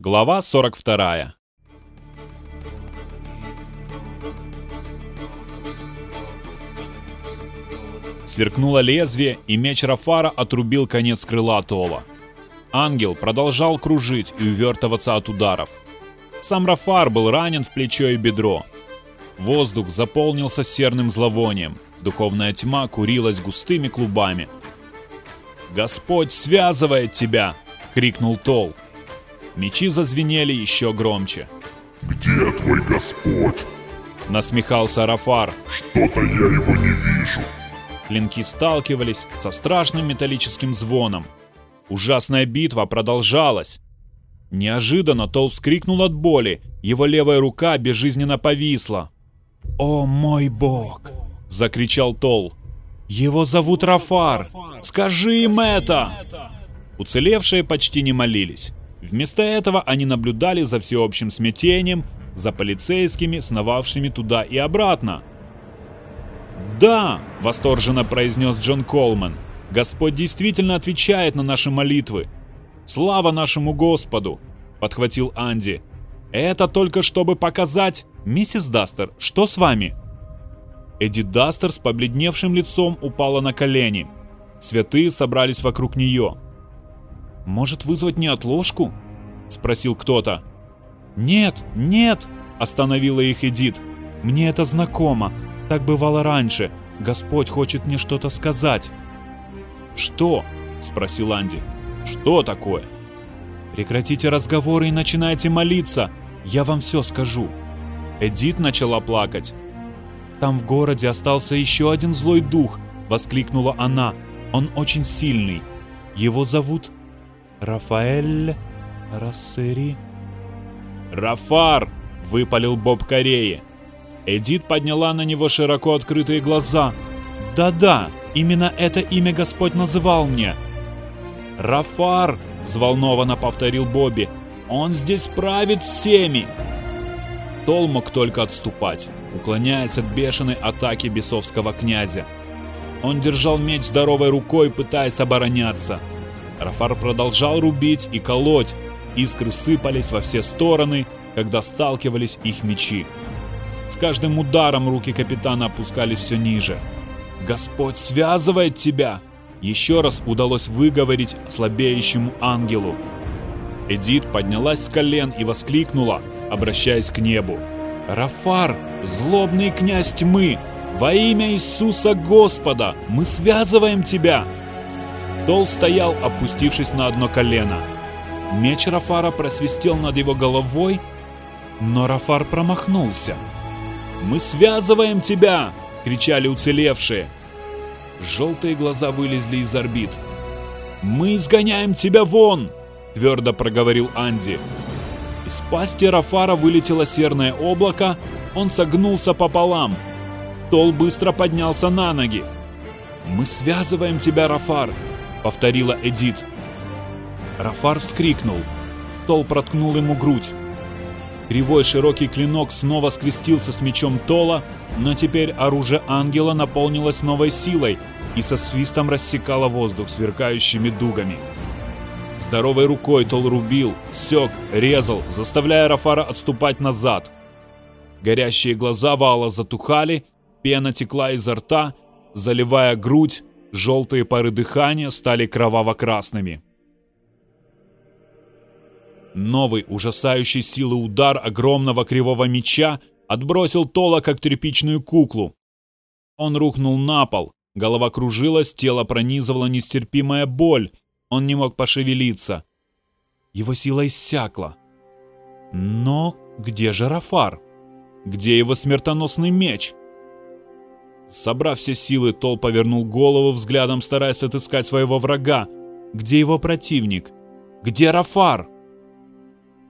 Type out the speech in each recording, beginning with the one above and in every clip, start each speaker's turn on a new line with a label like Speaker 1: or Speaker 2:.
Speaker 1: Глава 42. Сверкнуло лезвие, и меч Рафара отрубил конец крыла Тола. Ангел продолжал кружить и увертываться от ударов. Сам Рафар был ранен в плечо и бедро. Воздух заполнился серным зловонием. Духовная тьма курилась густыми клубами. «Господь связывает тебя!» — крикнул Тол. Мечи зазвенели еще громче.
Speaker 2: «Где твой Господь?»
Speaker 1: Насмехался Рафар.
Speaker 2: «Что-то я его не вижу».
Speaker 1: Клинки сталкивались со страшным металлическим звоном. Ужасная битва продолжалась. Неожиданно Тол вскрикнул от боли. Его левая рука безжизненно повисла. «О мой бог!» — закричал Тол. «Его зовут Рафар! Скажи им это!» Уцелевшие почти не молились. Вместо этого они наблюдали за всеобщим смятением, за полицейскими, сновавшими туда и обратно. «Да!» – восторженно произнес Джон Колман. «Господь действительно отвечает на наши молитвы. Слава нашему Господу!» – подхватил Анди. «Это только чтобы показать... Миссис Дастер, что с вами?» Эдит Дастер с побледневшим лицом упала на колени. Святые собрались вокруг нее. «Может вызвать неотложку?» – спросил кто-то. «Нет, нет!» – остановила их Эдит. «Мне это знакомо. Так бывало раньше. Господь хочет мне что-то сказать». «Что?» – спросил Анди. «Что такое?» «Прекратите разговоры и начинайте молиться. Я вам все скажу». Эдит начала плакать. «Там в городе остался еще один злой дух», — воскликнула она. «Он очень сильный. Его зовут Рафаэль Рассери». «Рафар!» — выпалил Боб Кореи. Эдит подняла на него широко открытые глаза. «Да-да, именно это имя Господь называл мне». «Рафар!» — взволнованно повторил Бобби. «Он здесь правит всеми!» Тол мог только отступать, уклоняясь от бешеной атаки бесовского князя. Он держал меч здоровой рукой, пытаясь обороняться. Рафар продолжал рубить и колоть, искры сыпались во все стороны, когда сталкивались их мечи. С каждым ударом руки капитана опускались все ниже. «Господь связывает тебя!» Еще раз удалось выговорить слабеющему ангелу. Эдит поднялась с колен и воскликнула, обращаясь к небу. «Рафар, злобный князь тьмы, во имя Иисуса Господа, мы связываем тебя!» Тол стоял, опустившись на одно колено. Меч Рафара просвистел над его головой, но Рафар промахнулся. «Мы связываем тебя!» — кричали уцелевшие. Желтые глаза вылезли из орбит. «Мы изгоняем тебя вон!» — твердо проговорил Анди. Из пасти Рафара вылетело серное облако, он согнулся пополам. Тол быстро поднялся на ноги. «Мы связываем тебя, Рафар!» — повторила Эдит. Рафар вскрикнул. Тол проткнул ему грудь. Кривой широкий клинок снова скрестился с мечом Тола, но теперь оружие ангела наполнилось новой силой и со свистом рассекало воздух сверкающими дугами. Здоровой рукой Тол рубил, сёк, резал, заставляя Рафара отступать назад. Горящие глаза Вала затухали, пена текла изо рта, заливая грудь, желтые пары дыхания стали кроваво-красными. Новый ужасающий силы удар огромного кривого меча отбросил Тола как тряпичную куклу. Он рухнул на пол, голова кружилась, тело пронизывала нестерпимая боль, он не мог пошевелиться. Его сила иссякла. Но где же Рафар? Где его смертоносный меч? Собрав все силы, Тол повернул голову взглядом, стараясь отыскать своего врага. Где его противник? Где Рафар?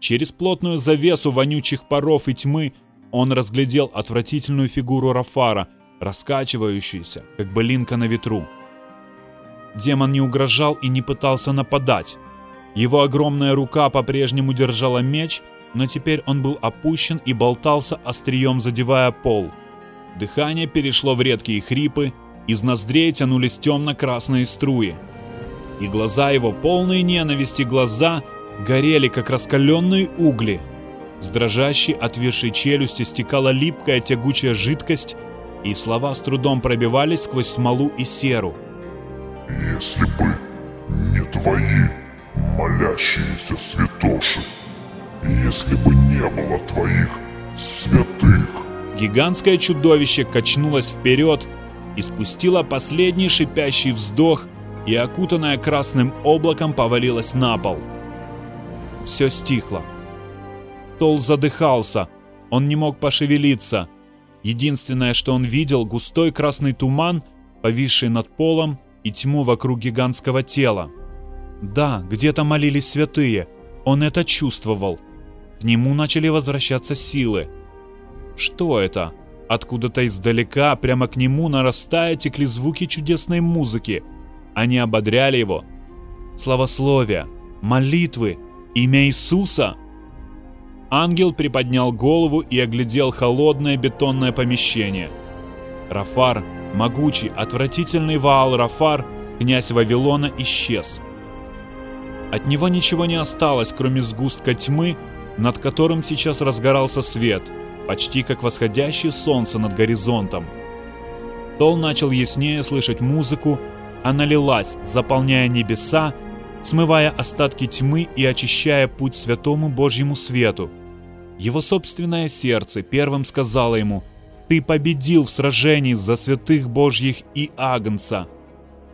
Speaker 1: Через плотную завесу вонючих паров и тьмы он разглядел отвратительную фигуру Рафара, раскачивающуюся, как былинка на ветру. Демон не угрожал и не пытался нападать. Его огромная рука по-прежнему держала меч, но теперь он был опущен и болтался острием, задевая пол. Дыхание перешло в редкие хрипы, из ноздрей тянулись темно-красные струи. И глаза его, полные ненависти глаза, горели, как раскаленные угли. С дрожащей, отвисшей челюсти стекала липкая тягучая жидкость, и слова с трудом пробивались сквозь смолу и серу.
Speaker 2: Если бы не твои молящиеся святоши, если бы не было твоих святых.
Speaker 1: Гигантское чудовище качнулось вперед и спустило последний шипящий вздох и, окутанное красным облаком, повалилось на пол. Все стихло. Тол задыхался, он не мог пошевелиться. Единственное, что он видел, густой красный туман, повисший над полом, и тьму вокруг гигантского тела. Да, где-то молились святые, он это чувствовал. К нему начали возвращаться силы. Что это? Откуда-то издалека, прямо к нему, нарастая, текли звуки чудесной музыки. Они ободряли его. Славословия, молитвы, имя Иисуса. Ангел приподнял голову и оглядел холодное бетонное помещение. Рафар, могучий, отвратительный Ваал Рафар, князь Вавилона, исчез. От него ничего не осталось, кроме сгустка тьмы, над которым сейчас разгорался свет, почти как восходящее солнце над горизонтом. Тол начал яснее слышать музыку, она лилась, заполняя небеса, смывая остатки тьмы и очищая путь святому Божьему свету. Его собственное сердце первым сказало ему «Ты победил в сражении за святых Божьих и Агнца!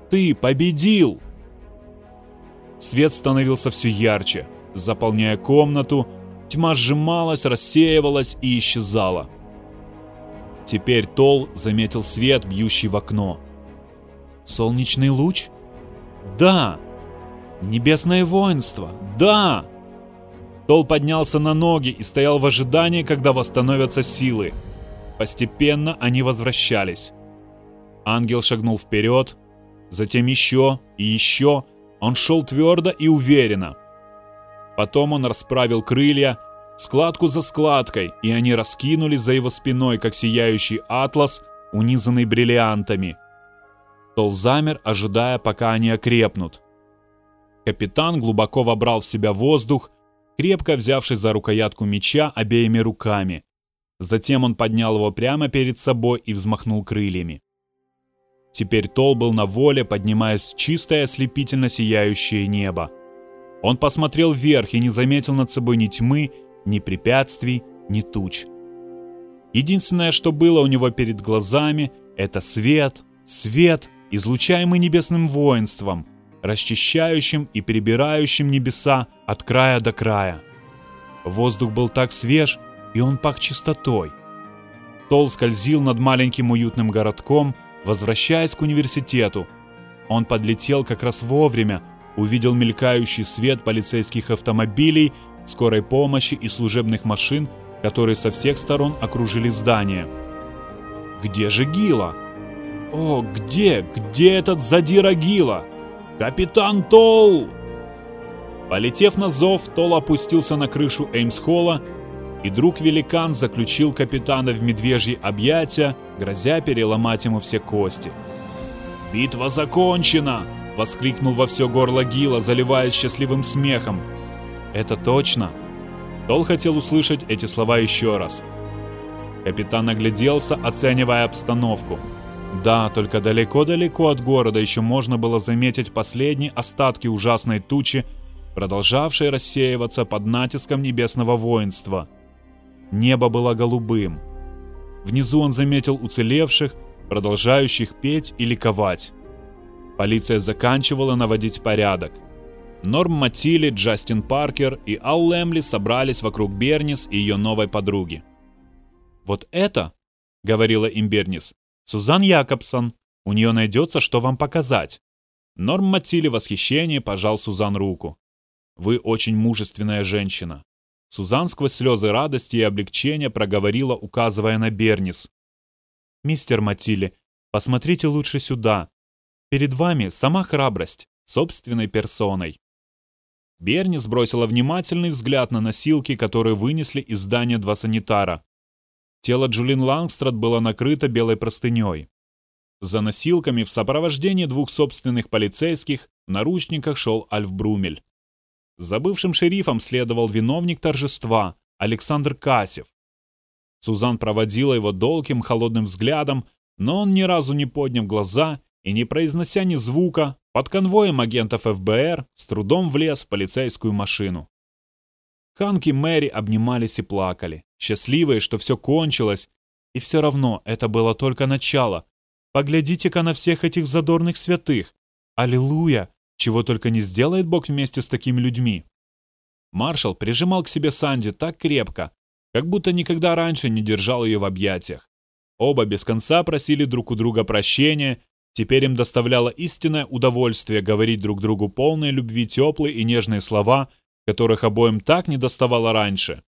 Speaker 1: Ты победил!» Свет становился все ярче, заполняя комнату, Тьма сжималась, рассеивалась и исчезала. Теперь Тол заметил свет, бьющий в окно. Солнечный луч? Да! Небесное воинство? Да! Тол поднялся на ноги и стоял в ожидании, когда восстановятся силы. Постепенно они возвращались. Ангел шагнул вперед, затем еще и еще. Он шел твердо и уверенно. Потом он расправил крылья, складку за складкой, и они раскинулись за его спиной, как сияющий атлас, унизанный бриллиантами. Тол замер, ожидая, пока они окрепнут. Капитан глубоко вобрал в себя воздух, крепко взявшись за рукоятку меча обеими руками. Затем он поднял его прямо перед собой и взмахнул крыльями. Теперь Тол был на воле, поднимаясь в чистое ослепительно сияющее небо. Он посмотрел вверх и не заметил над собой ни тьмы, ни препятствий, ни туч. Единственное, что было у него перед глазами, это свет, свет, излучаемый небесным воинством, расчищающим и перебирающим небеса от края до края. Воздух был так свеж, и он пах чистотой. Тол скользил над маленьким уютным городком, возвращаясь к университету. Он подлетел как раз вовремя, увидел мелькающий свет полицейских автомобилей, скорой помощи и служебных машин, которые со всех сторон окружили здание. Где же Гила? О, где, где этот задира Гила? Капитан Тол! Полетев на зов, Тол опустился на крышу Эймс-холла, и друг-великан заключил капитана в медвежьи объятия, грозя переломать ему все кости. «Битва закончена!» — воскликнул во все горло Гила, заливаясь счастливым смехом. «Это точно!» Тол хотел услышать эти слова еще раз. Капитан огляделся, оценивая обстановку. Да, только далеко-далеко от города еще можно было заметить последние остатки ужасной тучи, продолжавшей рассеиваться под натиском небесного воинства. Небо было голубым. Внизу он заметил уцелевших, продолжающих петь и ликовать. Полиция заканчивала наводить порядок. Норм Матили, Джастин Паркер и Ал Лемли собрались вокруг Бернис и ее новой подруги. «Вот это, — говорила им Бернис, — Сузан Якобсон. У нее найдется, что вам показать». Норм Матили в восхищении пожал Сузан руку. «Вы очень мужественная женщина». Сузан сквозь слезы радости и облегчения проговорила, указывая на Бернис. «Мистер Матили, посмотрите лучше сюда. Перед вами сама храбрость, собственной персоной. Берни сбросила внимательный взгляд на носилки, которые вынесли из здания два санитара. Тело Джулин Лангстрад было накрыто белой простыней. За носилками в сопровождении двух собственных полицейских в наручниках шел Альф Брумель. За бывшим шерифом следовал виновник торжества Александр Касев. Сузан проводила его долгим холодным взглядом, но он ни разу не подняв глаза и не произнося ни звука, под конвоем агентов ФБР с трудом влез в полицейскую машину. Ханк и Мэри обнимались и плакали, счастливые, что все кончилось, и все равно это было только начало. Поглядите-ка на всех этих задорных святых. Аллилуйя! Чего только не сделает Бог вместе с такими людьми. Маршал прижимал к себе Санди так крепко, как будто никогда раньше не держал ее в объятиях. Оба без конца просили друг у друга прощения, теперь им доставляло истинное удовольствие говорить друг другу полные любви теплые и нежные слова, которых обоим так не доставало раньше.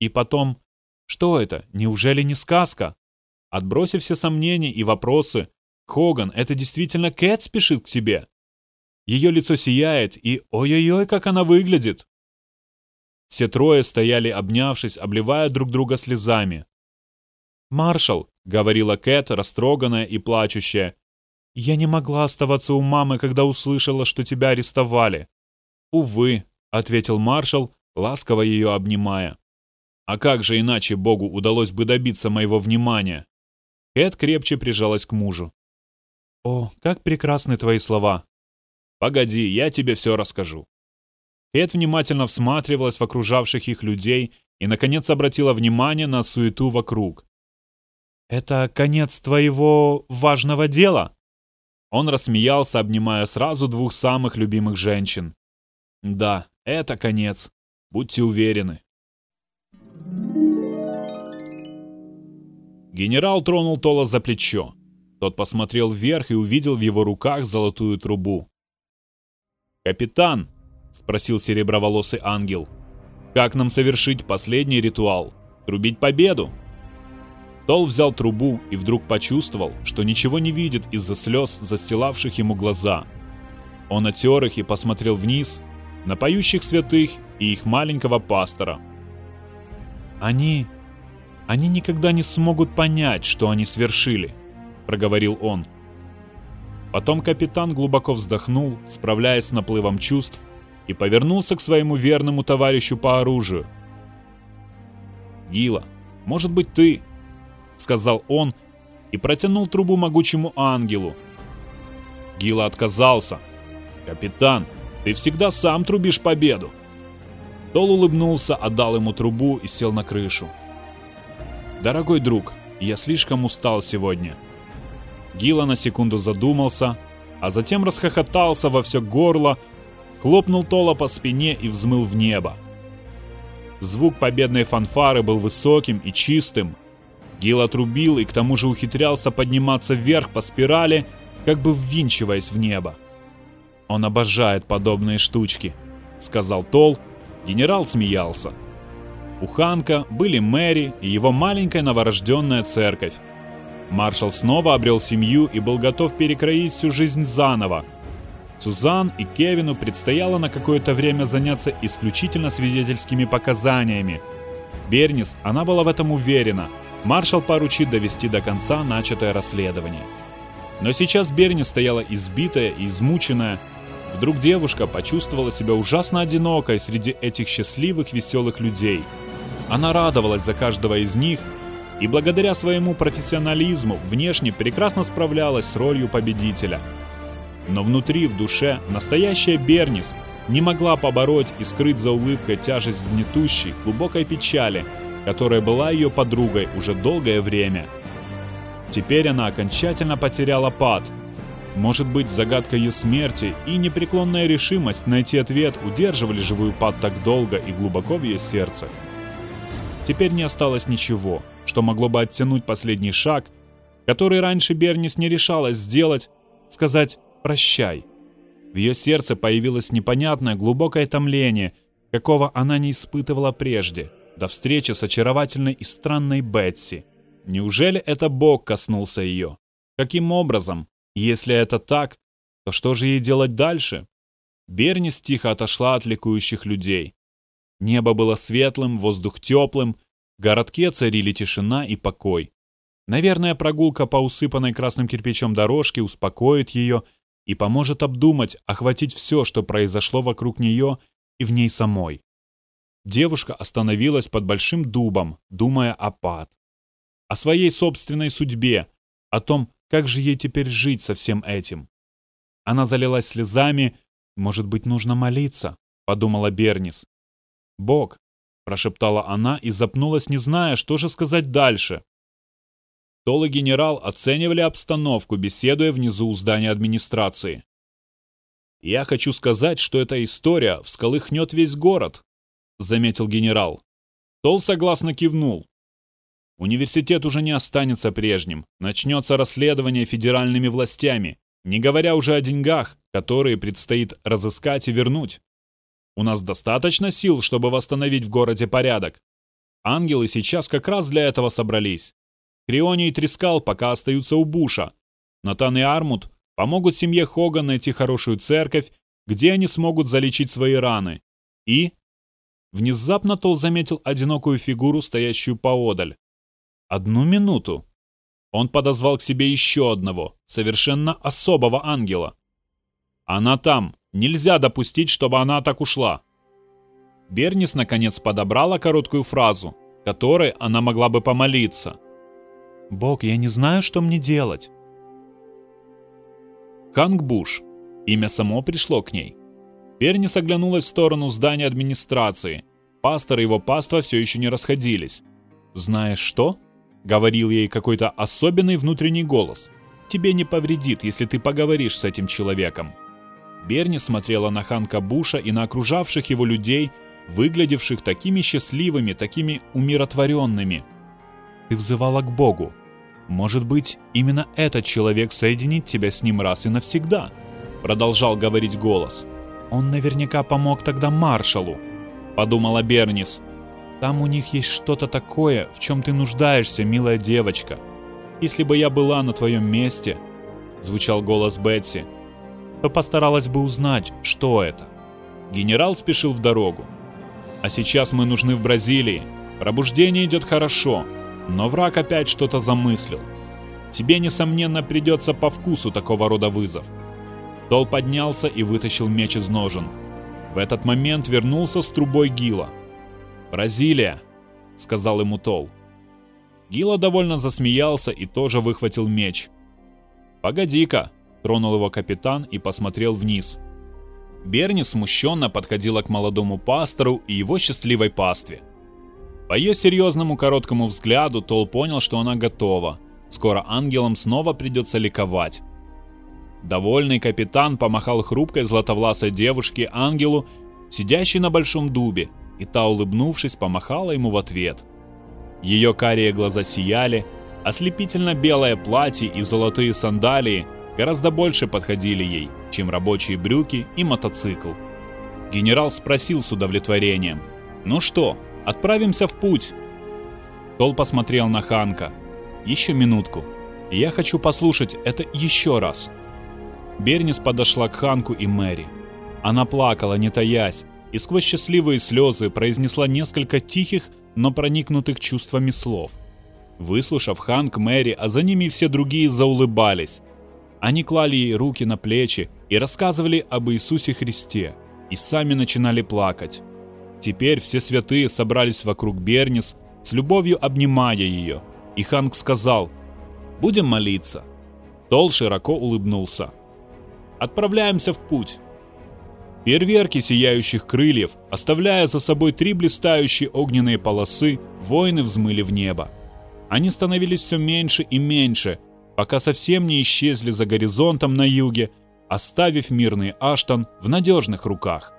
Speaker 1: И потом, что это, неужели не сказка? Отбросив все сомнения и вопросы, Хоган, это действительно Кэт спешит к тебе? Ее лицо сияет, и ой-ой-ой, как она выглядит!» Все трое стояли, обнявшись, обливая друг друга слезами. «Маршал», — говорила Кэт, растроганная и плачущая, — «я не могла оставаться у мамы, когда услышала, что тебя арестовали». «Увы», — ответил маршал, ласково ее обнимая. «А как же иначе Богу удалось бы добиться моего внимания?» Кэт крепче прижалась к мужу. «О, как прекрасны твои слова!» «Погоди, я тебе все расскажу». Кэт внимательно всматривалась в окружавших их людей и, наконец, обратила внимание на суету вокруг. «Это конец твоего важного дела?» Он рассмеялся, обнимая сразу двух самых любимых женщин. «Да, это конец. Будьте уверены». Генерал тронул Тола за плечо. Тот посмотрел вверх и увидел в его руках золотую трубу. «Капитан», — спросил сереброволосый ангел, — «как нам совершить последний ритуал? Трубить победу?» Тол взял трубу и вдруг почувствовал, что ничего не видит из-за слез, застилавших ему глаза. Он отер их и посмотрел вниз, на поющих святых и их маленького пастора. «Они... они никогда не смогут понять, что они свершили», — проговорил он. Потом капитан глубоко вздохнул, справляясь с наплывом чувств, и повернулся к своему верному товарищу по оружию. «Гила, может быть ты?» — сказал он и протянул трубу могучему ангелу. Гила отказался. «Капитан, ты всегда сам трубишь победу!» Тол улыбнулся, отдал ему трубу и сел на крышу. «Дорогой друг, я слишком устал сегодня. Гила на секунду задумался, а затем расхохотался во все горло, хлопнул Тола по спине и взмыл в небо. Звук победной фанфары был высоким и чистым. Гил отрубил и к тому же ухитрялся подниматься вверх по спирали, как бы ввинчиваясь в небо. «Он обожает подобные штучки», — сказал Тол. Генерал смеялся. У Ханка были Мэри и его маленькая новорожденная церковь. Маршал снова обрел семью и был готов перекроить всю жизнь заново. Сузан и Кевину предстояло на какое-то время заняться исключительно свидетельскими показаниями. Бернис, она была в этом уверена. Маршал поручит довести до конца начатое расследование. Но сейчас Бернис стояла избитая и измученная. Вдруг девушка почувствовала себя ужасно одинокой среди этих счастливых, веселых людей. Она радовалась за каждого из них – и благодаря своему профессионализму внешне прекрасно справлялась с ролью победителя. Но внутри, в душе, настоящая Бернис не могла побороть и скрыть за улыбкой тяжесть гнетущей, глубокой печали, которая была ее подругой уже долгое время. Теперь она окончательно потеряла пад. Может быть, загадка ее смерти и непреклонная решимость найти ответ удерживали живую пад так долго и глубоко в ее сердце. Теперь не осталось ничего – что могло бы оттянуть последний шаг, который раньше Бернис не решалась сделать, сказать «прощай». В ее сердце появилось непонятное глубокое томление, какого она не испытывала прежде, до встречи с очаровательной и странной Бетси. Неужели это Бог коснулся ее? Каким образом? Если это так, то что же ей делать дальше? Бернис тихо отошла от ликующих людей. Небо было светлым, воздух теплым, в городке царили тишина и покой. Наверное, прогулка по усыпанной красным кирпичом дорожке успокоит ее и поможет обдумать, охватить все, что произошло вокруг нее, и в ней самой. Девушка остановилась под большим дубом, думая о Пат. О своей собственной судьбе, о том, как же ей теперь жить со всем этим. Она залилась слезами. «Может быть, нужно молиться?» — подумала Бернис. «Бог», — прошептала она и запнулась, не зная, что же сказать дальше. Тол и генерал оценивали обстановку, беседуя внизу у здания администрации. «Я хочу сказать, что эта история всколыхнет весь город», — заметил генерал. Тол согласно кивнул. Университет уже не останется прежним. Начнется расследование федеральными властями, не говоря уже о деньгах, которые предстоит разыскать и вернуть. У нас достаточно сил, чтобы восстановить в городе порядок. Ангелы сейчас как раз для этого собрались. Криони и Трискал пока остаются у Буша. Натан и Армут помогут семье Хоган найти хорошую церковь, где они смогут залечить свои раны. И... Внезапно Тол заметил одинокую фигуру, стоящую поодаль. Одну минуту. Он подозвал к себе еще одного, совершенно особого ангела. «Она там. Нельзя допустить, чтобы она так ушла». Бернис, наконец, подобрала короткую фразу, которой она могла бы помолиться. «Бог, я не знаю, что мне делать». Ханг Буш. Имя само пришло к ней. Бернис оглянулась в сторону здания администрации. Пастор и его паства все еще не расходились. «Знаешь что?» Говорил ей какой-то особенный внутренний голос. «Тебе не повредит, если ты поговоришь с этим человеком». Берни смотрела на Ханка Буша и на окружавших его людей, выглядевших такими счастливыми, такими умиротворенными. «Ты взывала к Богу. Может быть, именно этот человек соединит тебя с ним раз и навсегда?» Продолжал говорить голос. «Он наверняка помог тогда маршалу», — подумала Бернис. Там у них есть что-то такое, в чем ты нуждаешься, милая девочка. Если бы я была на твоем месте, звучал голос Бетси, то постаралась бы узнать, что это. Генерал спешил в дорогу. А сейчас мы нужны в Бразилии. Пробуждение идет хорошо, но враг опять что-то замыслил. Тебе, несомненно, придется по вкусу такого рода вызов. Тол поднялся и вытащил меч из ножен. В этот момент вернулся с трубой Гила – «Бразилия!» — сказал ему Тол. Гила довольно засмеялся и тоже выхватил меч. «Погоди-ка!» — тронул его капитан и посмотрел вниз. Берни смущенно подходила к молодому пастору и его счастливой пастве. По ее серьезному короткому взгляду Тол понял, что она готова. Скоро ангелам снова придется ликовать. Довольный капитан помахал хрупкой златовласой девушке ангелу, сидящей на большом дубе, и та, улыбнувшись, помахала ему в ответ. Ее карие глаза сияли, ослепительно белое платье и золотые сандалии гораздо больше подходили ей, чем рабочие брюки и мотоцикл. Генерал спросил с удовлетворением. «Ну что, отправимся в путь?» Тол посмотрел на Ханка. «Еще минутку. Я хочу послушать это еще раз». Бернис подошла к Ханку и Мэри. Она плакала, не таясь, и сквозь счастливые слезы произнесла несколько тихих, но проникнутых чувствами слов. Выслушав Ханк, Мэри, а за ними все другие заулыбались. Они клали ей руки на плечи и рассказывали об Иисусе Христе, и сами начинали плакать. Теперь все святые собрались вокруг Бернис, с любовью обнимая ее, и Ханк сказал «Будем молиться». Тол широко улыбнулся. «Отправляемся в путь. Фейерверки сияющих крыльев, оставляя за собой три блистающие огненные полосы, воины взмыли в небо. Они становились все меньше и меньше, пока совсем не исчезли за горизонтом на юге, оставив мирный Аштон в надежных руках.